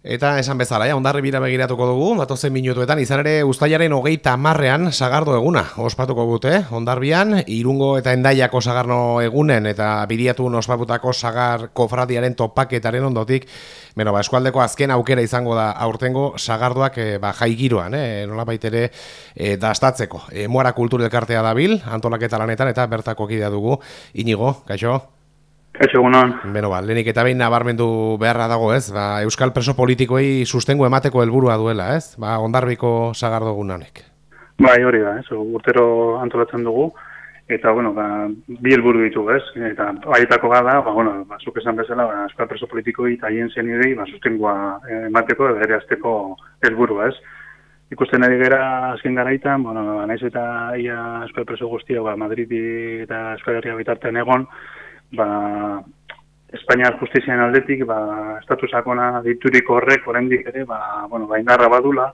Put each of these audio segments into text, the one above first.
Eta esan bezala, ja, ondarri bira begiratuko dugu, datozen minutuetan, izan ere ustaiaren hogeita marrean sagardo eguna, ospatuko gute, ondarbian, irungo eta endaiako sagarno egunen, eta biriatu ospaputako sagar kofradiaren topaketaren ondotik, beno, ba, eskualdeko azken aukera izango da aurtengo sagardoak e, ba, jaigiroan, eh, nola baitere e, dastatzeko. E, Moara kulturelkartea dabil, antolaketa lanetan, eta bertako kidea dugu, inigo, kaixo? Kaixo egunon. Beno ba, lehenik eta behin nabarmendu beharra dago, ez? Ba, Euskal preso politikoei sustengo emateko helburua duela, ez? Ba, ondarbiko sagardo gunanek. Bai, hori da, ez? Urtero antolatzen dugu, eta, bueno, ba, bi helburu ditu, ez? Eta, baietako gada, ba, bueno, ba, zuk esan bezala, ba, Euskal preso politikoei eta hien zen idei, ba, sustengoa emateko, ere azteko helburua, ez? Ikusten ari gara azken garaitan, bueno, naiz eta ia Euskal preso guztia, ba, Madridi eta Euskal Herria bitartean egon, ba, Espainiar justizian aldetik, ba, estatusakona diturik horrek, oraindik ere, ba, bueno, ba, indarra badula,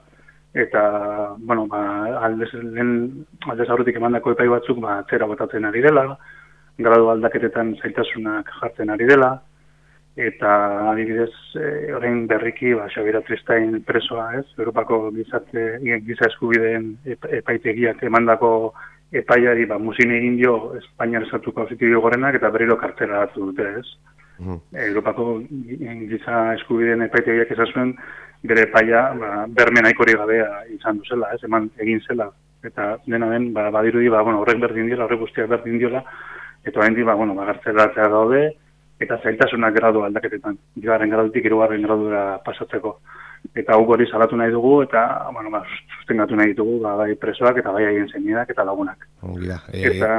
eta, bueno, ba, aldez, lehen, aldez aurretik emandako epai batzuk, ba, zera botatzen ari dela, gradu aldaketetan zaitasunak jartzen ari dela, eta adibidez, e, orain berriki, ba, Xabira Tristain presoa, ez, Europako gizate, giza eskubideen epaitegiak emandako epaiari ba, musin egin dio Espainiar esatuko auzitibio gorenak eta berriro kartela datu dute, ez? Mm Europako giza eskubideen epaitegiak esazuen bere epaia ba, berme nahikori gabea izan duzela, ez? Eman egin zela. Eta dena den, ba, badirudi, ba, bueno, horrek berdin diola, horrek guztiak berdin diola, eta hain ba, bueno, ba, gartzela daude, eta zailtasunak gradu aldaketetan. Garen gradutik, irugarren gradura pasatzeko eta hau hori salatu nahi dugu eta bueno, ba, sustengatu nahi dugu ba, bai presoak eta bai haien zenidak eta lagunak. Ongira, e... Eta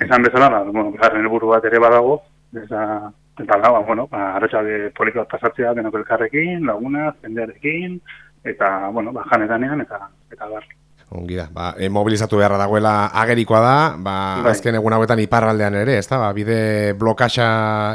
esan bezala, ba, bueno, garren helburu bat ere badago, eta eta ba, bueno, ba, arratsalde polikoak pasatzea denok elkarrekin, laguna, zendearekin, eta, bueno, ba, janetanean, eta, eta bar. Ongi da, ba, e, mobilizatu beharra dagoela agerikoa da, ba, bai. azken egun hauetan iparraldean ere, ez da, ba, bide blokaxa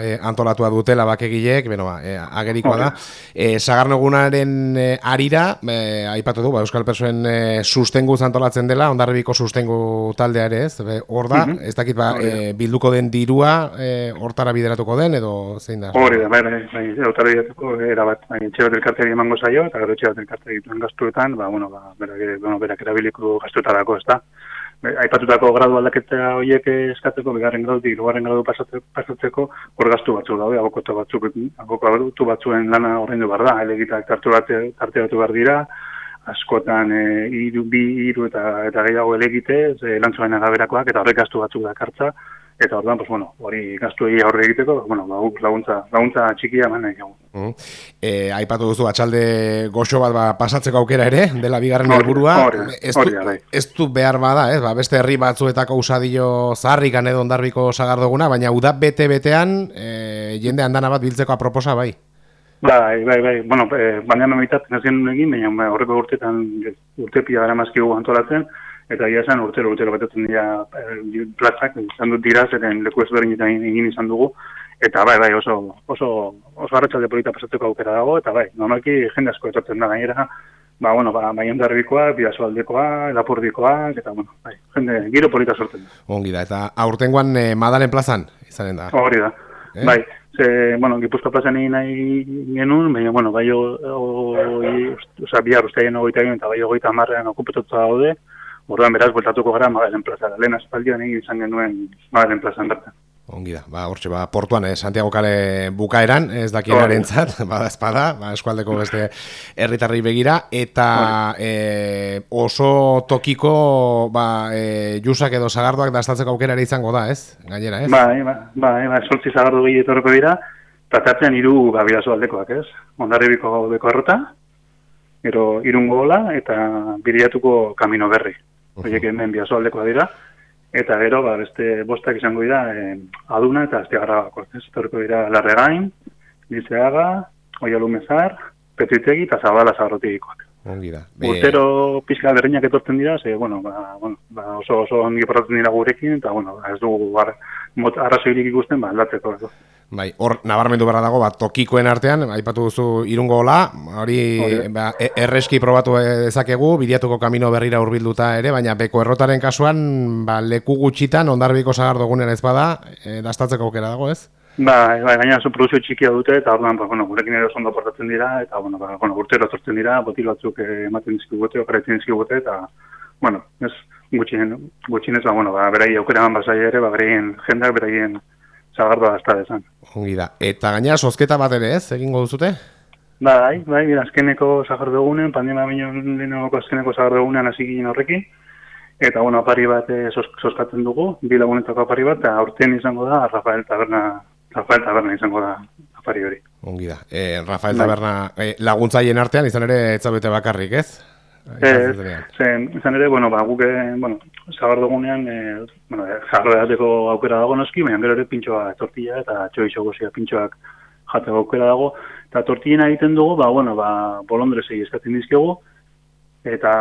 e, antolatua dutela bakegilek, beno, ba, e, agerikoa da. E, Sagarno egunaren e, arira, e, aipatu du, ba, Euskal Persuen e, sustengu antolatzen dela, ondarribiko sustengu taldea ere, ez, hor da, mm ez dakit, ba, e, bilduko den dirua, e, hortara bideratuko den, edo zein da? Hori da, bai, bai, bai, hortara bideratuko, era bat, bai, txebat elkarteri emango zaio, eta gero txebat elkarteri dituen gaztuetan, ba, bueno, ba, berak, bueno, berak erabiliko gaztuetarako, ez da. Aipatutako gradu aldaketa horiek eskatzeko, bigarren gradu, hirugarren gradu pasatzeko, hor gaztu batzu daude, abokotu batzuk, abokotu batzuen lana horrein du behar da, elegitak tartu bat, tarte batu behar dira, askotan e, iru, bi, iru eta, eta gehiago elegite, e, lantzuain agaberakoak, eta horrek gaztu batzuk dakartza, eta orduan, pues, bueno, hori gastu egia horre egiteko, bueno, ba, laguntza, laguntza txikia eman nahi mm. e, aipatu duzu, atxalde goxo bat ba, pasatzeko aukera ere, dela bigarren helburua ez, bai. ez du behar bada, ez, ba, beste herri batzuetako usadio zaharrikan edo ondarbiko sagardoguna, baina udap bete-betean e, jende handana bat biltzeko aproposa, bai? Bai, bai, bai, bueno, e, baina nomitat, nazien egin, baina horreko urtetan urtepia gara mazkigu antolatzen, eta ia esan urtero urtero betatzen dira e, plazak, izan dut dira, zeren leku ezberdinetan egin izan dugu, eta bai, bai, oso, oso, oso arratxalde polita pasatzeko aukera dago, eta bai, normalki jende asko etortzen da gainera, ba, bueno, ba, maien darbikoa, bidazo aldekoa, lapurdikoa, eta, bueno, bai, jende, giro polita sortzen da. Ongi da, eta aurtengoan eh, madalen plazan, izanen da? Hori da, eh? bai, ze, bueno, gipuzko plazan egin nahi genuen, baina, bueno, bai, o, o, o, o, bihar usteien ogoita egin, eta bai, ogoita marrean okupatuta daude, Orduan beraz, bueltatuko gara Magalen plazara. Lehen aspaldian egin izan genuen Magalen plazan bertan. Ongi da, ba, hortxe, ba, portuan, eh, Santiago Kale bukaeran, ez dakienaren zat, bada espada, ba, eskualdeko beste herritarri begira, eta e, oso tokiko, ba, e, jusak edo zagardoak dastatzeko aukera ere izango da, ez? Gainera, ez? Ba, ba, ba, ba, sortzi zagardo gehi etorreko dira, tratatzen iru gabiazo aldekoak, ez? Ondarribiko beko errota, ero irungo gola, eta biriatuko kamino berri horiek hemen biazoaldekoa dira, eta gero, ba, beste bostak izango dira, eh, aduna eta aztegarra bako, ez? Torko dira Larregain, Lizeaga, Oialumezar, Petritegi eta Zabala Zagrotikikoak. Ongi da. Urtero pizka berriñak etortzen dira, ze, bueno, ba, bueno, ba, oso, oso ongi portatzen dira gurekin, eta, bueno, ez dugu arrazoirik ikusten, ba, aldatzeko. Bai, hor nabarmendu berra dago bat tokikoen artean, aipatu duzu irungo hola, hori ba, e, erreski probatu dezakegu, bidiatuko kamino berrira hurbilduta ere, baina beko errotaren kasuan, ba, leku gutxitan ondarbiko sagardogunen ez bada, e, dastatzeko aukera dago, ez? Ba, ba gaina zu produzio txikia dute, eta orduan, ba, bueno, gurekin ere oso ondo portatzen dira, eta, bueno, ba, bueno, urtero tortzen dira, botil batzuk eh, ematen dizkigute, operatzen dizkigute, eta, bueno, ez, gutxien, gutxien ez, ba, bueno, ba, berai aukera man basai ere, ba, beraien jendak, beraien zagardoa hasta desan. Ongi da. Eta gaina, sosketa bat ere ez, egingo duzute? Bai, bai, mira, azkeneko zagardo egunen, pandemia minon lehenoko azkeneko zagardo egunen hasi ginen horrekin, eta, bueno, apari bat eh, sos, soskatzen dugu, bi lagunetako apari bat, eta aurten izango da, Rafael Taberna, Rafael Taberna izango da apari hori. Ongi da. E, Rafael Bai. Taberna e, laguntzaien artean, izan ere, etzabete bakarrik, ez? Ez, zen, izan ere, bueno, ba, guk, eh, bueno, zagar dugunean, e, bueno, e, jarro aukera dago noski, baina gero ere pintxoa tortilla eta txoixo gozia pintxoak jateko aukera dago. Eta tortillena egiten dugu, ba, bueno, ba, bolondresei eskatzen dizkiogu, eta,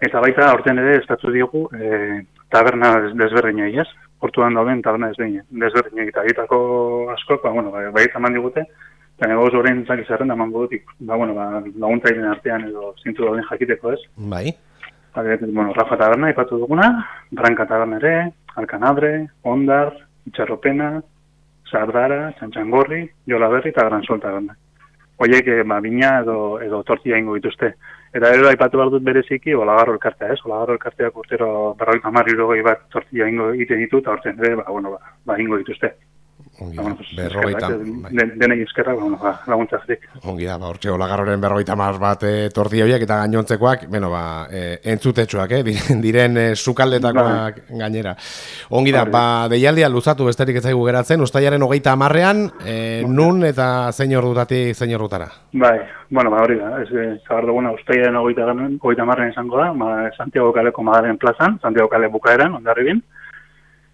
eta baita aurten ere eskatu diogu e, taberna des- desberdinei, ez? Hortuan dauden taberna desberdinei, desberdinei, eta egitako askok, ba, bueno, ba, baita eman digute, eta negoz horrein zaki zerrenda eman dutik, ba, bueno, ba, laguntzaileen artean edo zintu dauden jakiteko, ez? Bai. Adibidez, bueno, Rafa Taberna ipatu duguna, Branca Taberna ere, Alkanadre, Ondar, Itxarropena, Sardara, Txantxangorri, Jola Berri eta Gran Sol Taberna. Oiek, eh, ba, bina edo, edo tortilla ingo dituzte. Eta ero aipatu behar dut bereziki, Olagarro elkartea, ez? Olagarro elkarteak urtero berroita marri bat tortilla ingo egiten ditu, eta hortzen ere, ba, bueno, ba, ba ingo dituzte. Ongi Ba, da. Berrogeita, eskerrak, bai. den- denei eskerrak, ba, bueno, ba, laguntzatik. Ongi da, ba, hortxe olagarroren berrogeita mar bat e, tortilla horiek eta gainontzekoak, bueno, ba, e, entzutetxoak, eh, diren, diren e, sukaldetakoak gainera. Ongi da, Hori. ba, deialdia luzatu besterik ez zaigu geratzen, ustaiaren hogeita amarrean, e, nun eta zein ordutatik zein ordutara. Bai, bueno, ba, hori da, ez, eh, zabar duguna ustaiaren hogeita hogeita marren izango da, ma, Santiago Kaleko Madalen plazan, Santiago Kale bukaeran, ondarribin.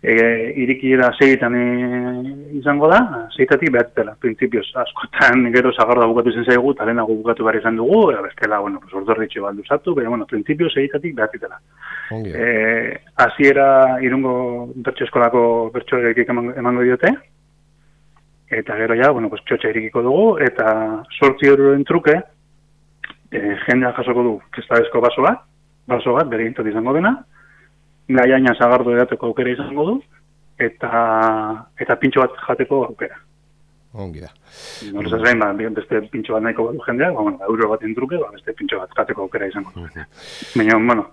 E, irikiera seitan e, izango da, seitatik behatitela, printzipioz, askotan gero zagarda bukatu zen zaigu, eta lehenago bukatu behar izan dugu, eta bestela, bueno, pues, ordorritxo baldu zatu, baina, bueno, printzipioz seitatik da. E, hasiera irungo bertso eskolako bertso emango, emango diote, eta gero ja, bueno, pues, txotxa irikiko dugu, eta sortzi euroren truke, e, jendea jasoko du, kestabezko baso bat, baso bat, bere izango dena, gaiaina zagardo edateko aukera izango du, eta, eta pintxo bat jateko aukera. Ongi da. Horrez gain, ba, beste pintxo bat nahiko badu jendeak, ba, bueno, euro baten truke, ba, beste pintxo bat jateko aukera izango du. Baina, bueno,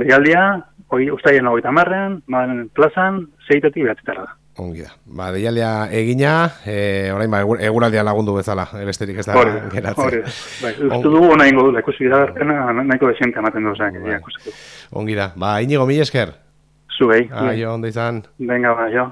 deialdia, hoi ustaien hogeita marrean, madalen plazan, zeitetik behatitara da. Ongi da. Ba, deialdia egina, e, orain ba, egur- eguraldia lagundu bezala, besterik ez da Hori, geratzen. hori. Bai, uste dugu nahi ingo du, ikusi da, nahiko desiente ematen du, osak, Bai. ikusiko. Ongi da. Ba, inigo, mil esker. Zuei, Aio, ondo izan. venga, ba, jo.